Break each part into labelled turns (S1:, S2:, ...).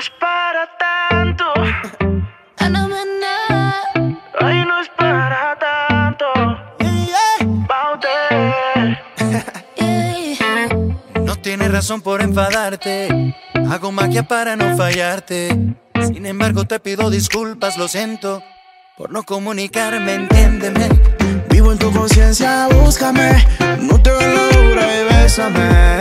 S1: es para tanto. Ay, no es para tanto.
S2: No tienes razón por enfadarte. Hago magia para no fallarte. Sin embargo, te pido disculpas, lo siento. Por no comunicarme, entiéndeme.
S3: Vivo en tu conciencia, búscame. No te veo dura y bésame.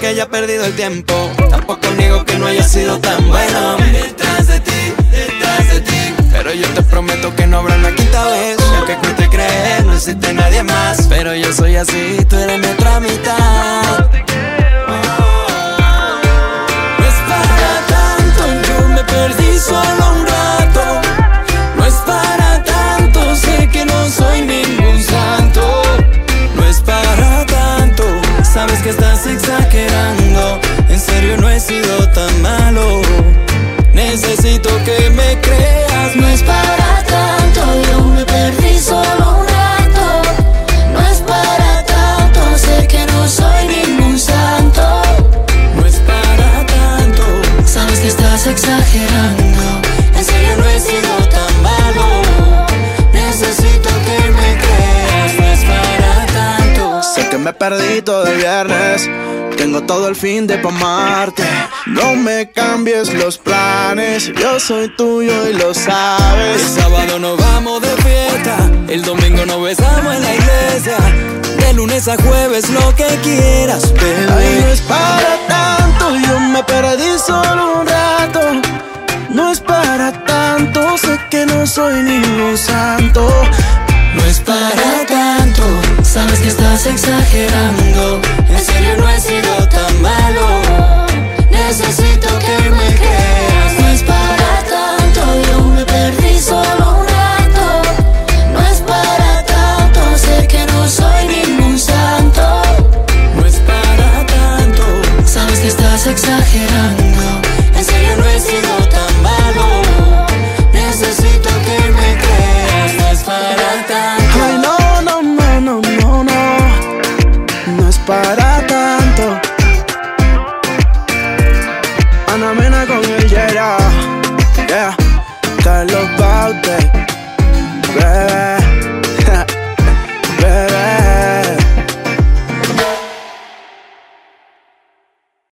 S4: Que haya perdido el tiempo. Tampoco niego que no haya sido tan bueno. Detrás de ti, detrás de ti. Pero yo te prometo que no habrá una quinta vez. Y aunque cueste creer, no existe nadie más. Pero yo soy así, tú eres mi otra mitad. Me perdí
S3: todo el viernes. Tengo todo el fin de pa' amarte. No me cambies los planes. Yo soy tuyo y lo
S4: El
S3: sabes.
S4: sábado nos vamos de fiesta, el domingo nos besamos en la iglesia. De lunes a jueves lo que quieras,
S3: Ay, no
S4: bebé.
S3: es para tanto, yo me perdí solo un rato. No es para tanto, sé que no soy ningún santo.
S4: No es para tanto, sabes que estás exagerando. En serio no he sido tan malo. Necesito que me creas.
S5: No es para tanto, yo me perdí solo un rato. No es para tanto, sé que no soy ningún santo.
S4: No es para tanto,
S5: Sabes que estás exagerando.